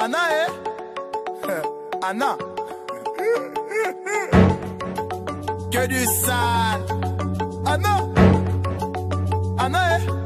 Anna, hein Anna. Que du sale. Anna. Anna, hein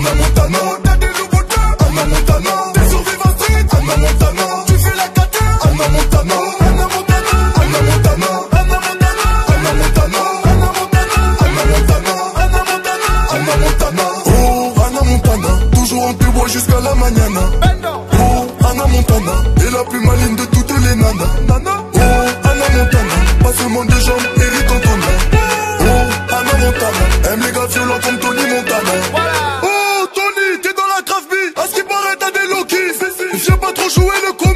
Anna Montana, des nouveaux Anna Montana, t'es survivant street Anna Montana, tu fais la caté Anna Montana, Anna Montana, Anna Montana Anna Montana, Anna Montana, Anna Montana Anna Montana, Oh, Anna Montana, toujours en plus jusqu'à la mañana. suena con